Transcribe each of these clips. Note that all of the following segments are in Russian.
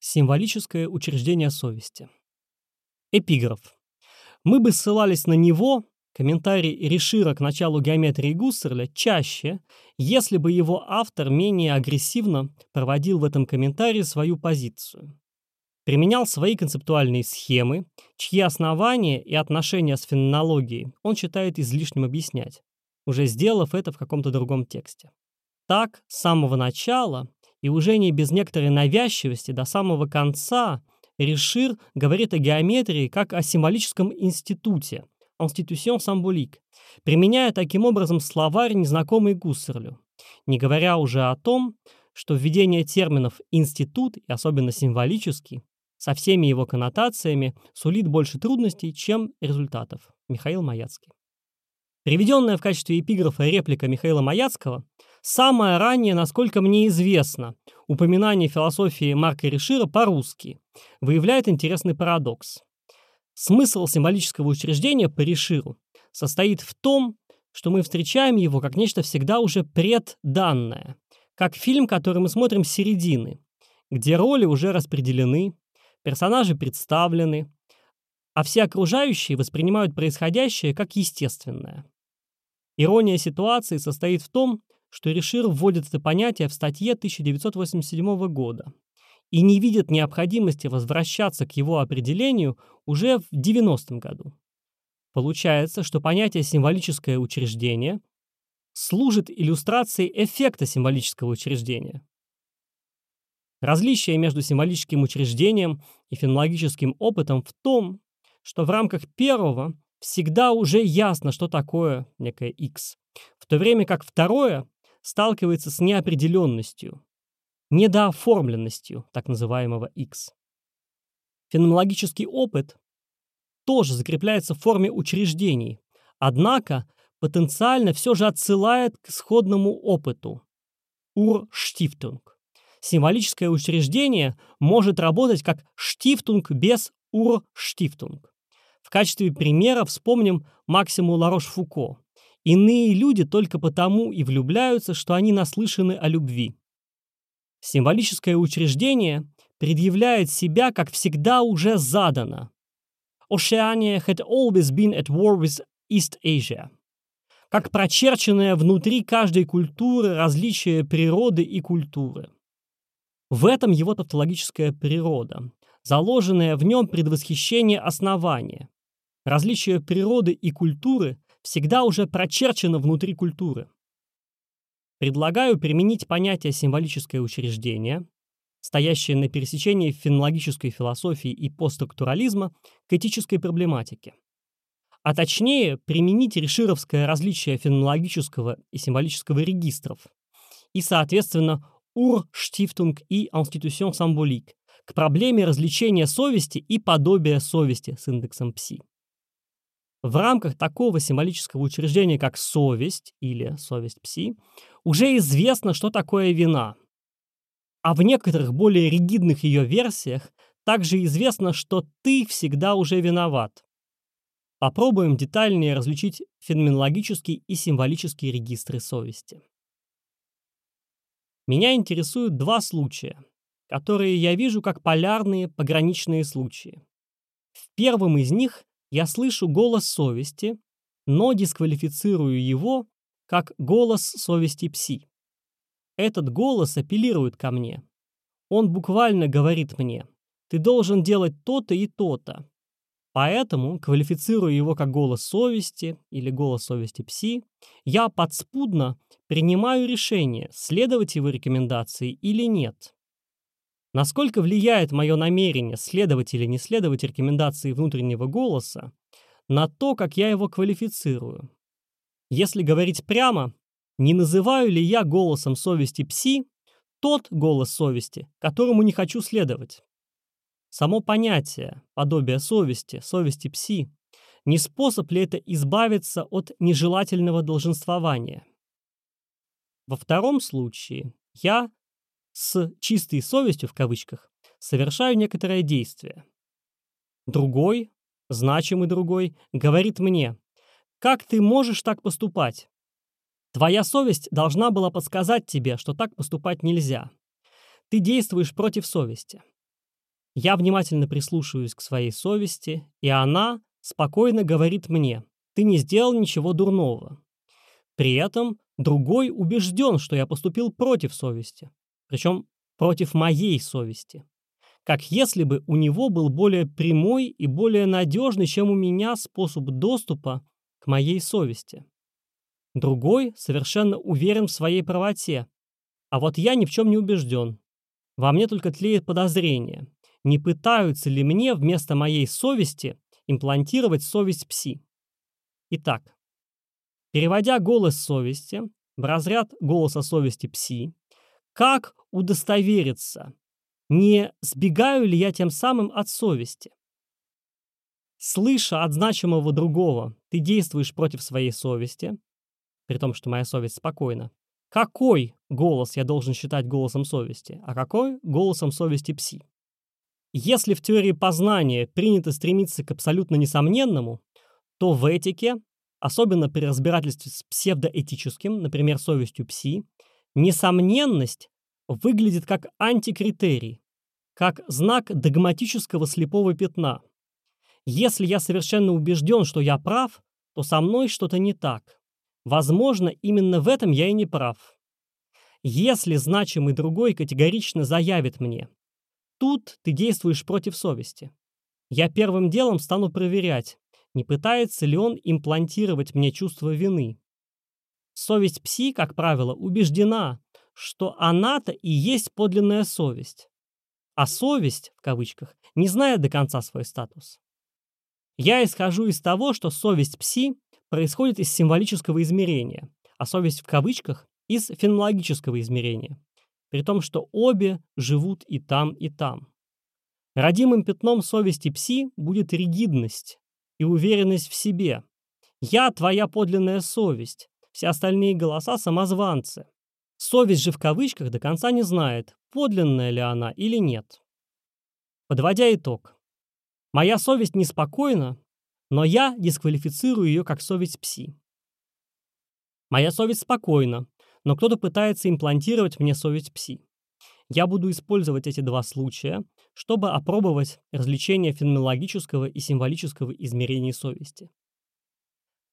Символическое учреждение совести. Эпиграф. Мы бы ссылались на него, комментарий Ришира к началу геометрии Гуссерля, чаще, если бы его автор менее агрессивно проводил в этом комментарии свою позицию. Применял свои концептуальные схемы, чьи основания и отношения с феноменологией он считает излишним объяснять, уже сделав это в каком-то другом тексте. Так, с самого начала и уже не без некоторой навязчивости до самого конца Ришир говорит о геометрии как о символическом институте, institution symbolique, применяя таким образом словарь, незнакомый Гуссерлю, не говоря уже о том, что введение терминов «институт» и особенно символический со всеми его коннотациями сулит больше трудностей, чем результатов. Михаил Маяцкий. Приведенная в качестве эпиграфа реплика Михаила Маяцкого Самое раннее, насколько мне известно, упоминание философии Марка Ришира по-русски выявляет интересный парадокс. Смысл символического учреждения по Риширу состоит в том, что мы встречаем его как нечто всегда уже предданное, как фильм, который мы смотрим с середины, где роли уже распределены, персонажи представлены, а все окружающие воспринимают происходящее как естественное. Ирония ситуации состоит в том, что Ришир вводит это понятие в статье 1987 года и не видит необходимости возвращаться к его определению уже в 90-м году. Получается, что понятие «символическое учреждение» служит иллюстрацией эффекта символического учреждения. Различие между символическим учреждением и фенологическим опытом в том, что в рамках первого всегда уже ясно, что такое некое X, в то время как второе сталкивается с неопределенностью, недооформленностью так называемого X. Феноменологический опыт тоже закрепляется в форме учреждений, однако потенциально все же отсылает к исходному опыту – Урштифтунг. Символическое учреждение может работать как штифтунг без Урштифтунг. В качестве примера вспомним Максиму Ларош-Фуко, Иные люди только потому и влюбляются, что они наслышаны о любви. Символическое учреждение предъявляет себя, как всегда уже задано. Oceania had always been at war with East Asia. Как прочерченное внутри каждой культуры различие природы и культуры. В этом его тавтологическая природа, заложенное в нем предвосхищение основания. Различие природы и культуры всегда уже прочерчено внутри культуры. Предлагаю применить понятие символическое учреждение, стоящее на пересечении фенологической философии и постструктурализма, к этической проблематике. А точнее, применить решировское различие фенологического и символического регистров и, соответственно, Урштифтунг и Institution Symbolique к проблеме развлечения совести и подобия совести с индексом пси. В рамках такого символического учреждения, как совесть или совесть пси, уже известно, что такое вина. А в некоторых более ригидных ее версиях также известно, что ты всегда уже виноват. Попробуем детальнее различить феноменологические и символические регистры совести. Меня интересуют два случая, которые я вижу как полярные пограничные случаи. В первом из них я слышу голос совести, но дисквалифицирую его как голос совести пси. Этот голос апеллирует ко мне. Он буквально говорит мне, ты должен делать то-то и то-то. Поэтому, квалифицируя его как голос совести или голос совести пси, я подспудно принимаю решение, следовать его рекомендации или нет. Насколько влияет мое намерение следовать или не следовать рекомендации внутреннего голоса на то, как я его квалифицирую? Если говорить прямо, не называю ли я голосом совести пси тот голос совести, которому не хочу следовать? Само понятие, подобие совести, совести пси, не способ ли это избавиться от нежелательного долженствования? Во втором случае я с чистой совестью в кавычках совершаю некоторое действие. Другой, значимый другой, говорит мне, как ты можешь так поступать? Твоя совесть должна была подсказать тебе, что так поступать нельзя. Ты действуешь против совести. Я внимательно прислушиваюсь к своей совести, и она спокойно говорит мне, ты не сделал ничего дурного. При этом другой убежден, что я поступил против совести, причем против моей совести. Как если бы у него был более прямой и более надежный, чем у меня, способ доступа к моей совести. Другой совершенно уверен в своей правоте, а вот я ни в чем не убежден. Во мне только тлеет подозрение. Не пытаются ли мне вместо моей совести имплантировать совесть пси? Итак, переводя голос совести в разряд голоса совести пси, как удостовериться, не сбегаю ли я тем самым от совести? Слыша от значимого другого, ты действуешь против своей совести, при том, что моя совесть спокойна, какой голос я должен считать голосом совести, а какой голосом совести пси. Если в теории познания принято стремиться к абсолютно несомненному, то в этике, особенно при разбирательстве с псевдоэтическим, например, совестью пси, несомненность выглядит как антикритерий, как знак догматического слепого пятна. Если я совершенно убежден, что я прав, то со мной что-то не так. Возможно, именно в этом я и не прав. Если значимый другой категорично заявит мне, тут ты действуешь против совести, я первым делом стану проверять, не пытается ли он имплантировать мне чувство вины. Совесть пси, как правило, убеждена, что она-то и есть подлинная совесть. А совесть, в кавычках, не знает до конца свой статус. Я исхожу из того, что совесть пси происходит из символического измерения, а совесть в кавычках из фенологического измерения, при том, что обе живут и там, и там. Родимым пятном совести пси будет ригидность и уверенность в себе. Я твоя подлинная совесть, все остальные голоса – самозванцы. Совесть же в кавычках до конца не знает, подлинная ли она или нет. Подводя итог. Моя совесть неспокойна, но я дисквалифицирую ее как совесть пси. Моя совесть спокойна, но кто-то пытается имплантировать мне совесть пси. Я буду использовать эти два случая, чтобы опробовать развлечение феноменологического и символического измерений совести.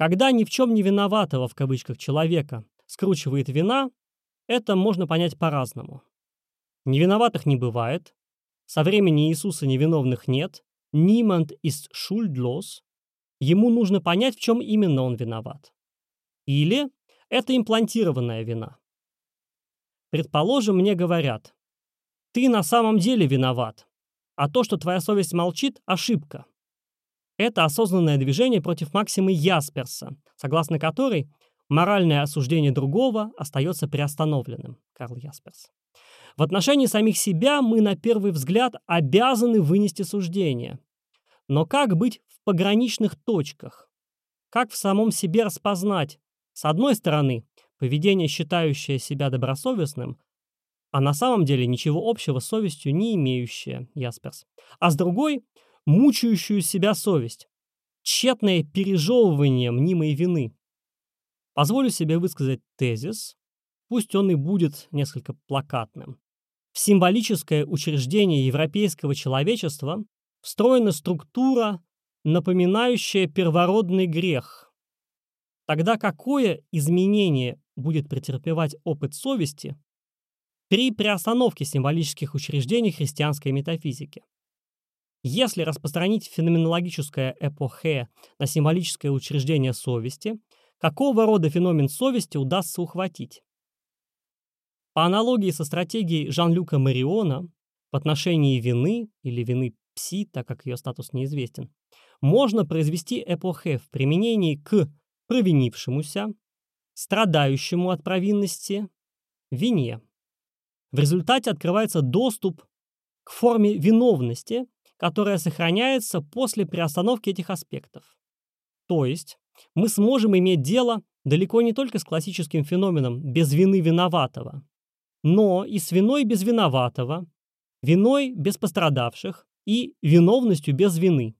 Когда ни в чем не виноватого в кавычках человека скручивает вина, это можно понять по-разному. Невиноватых не бывает, со времени Иисуса невиновных нет, niemand ist schuldlos, Ему нужно понять, в чем именно он виноват. Или это имплантированная вина. Предположим, мне говорят, ты на самом деле виноват, а то, что твоя совесть молчит – ошибка. Это осознанное движение против максимы Ясперса, согласно которой моральное осуждение другого остается приостановленным. Карл Ясперс. В отношении самих себя мы на первый взгляд обязаны вынести суждение. Но как быть пограничных точках. Как в самом себе распознать, с одной стороны, поведение, считающее себя добросовестным, а на самом деле ничего общего с совестью не имеющее, Ясперс, а с другой – мучающую себя совесть, тщетное пережевывание мнимой вины. Позволю себе высказать тезис, пусть он и будет несколько плакатным. В символическое учреждение европейского человечества встроена структура напоминающее первородный грех. Тогда какое изменение будет претерпевать опыт совести при приостановке символических учреждений христианской метафизики? Если распространить феноменологическое эпохе на символическое учреждение совести, какого рода феномен совести удастся ухватить? По аналогии со стратегией Жан-Люка Мариона в отношении вины или вины пси, так как ее статус неизвестен, можно произвести эпохе в применении к провинившемуся, страдающему от провинности, вине. В результате открывается доступ к форме виновности, которая сохраняется после приостановки этих аспектов. То есть мы сможем иметь дело далеко не только с классическим феноменом без вины виноватого, но и с виной без виноватого, виной без пострадавших и виновностью без вины.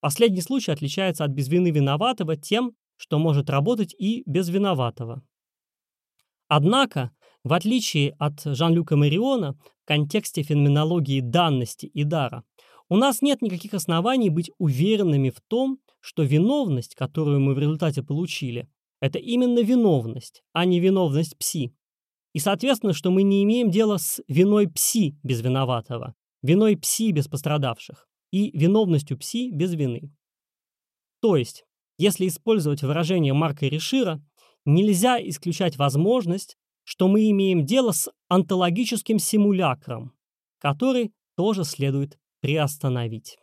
Последний случай отличается от безвины виноватого тем, что может работать и без виноватого. Однако В отличие от Жан-Люка Мариона, в контексте феноменологии данности и дара, у нас нет никаких оснований быть уверенными в том, что виновность, которую мы в результате получили, это именно виновность, а не виновность пси. И, соответственно, что мы не имеем дела с виной пси без виноватого, виной пси без пострадавших и виновностью пси без вины. То есть, если использовать выражение Марка Решира, нельзя исключать возможность, что мы имеем дело с онтологическим симулякром, который тоже следует приостановить.